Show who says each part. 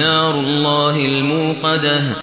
Speaker 1: نار الله الموقدة.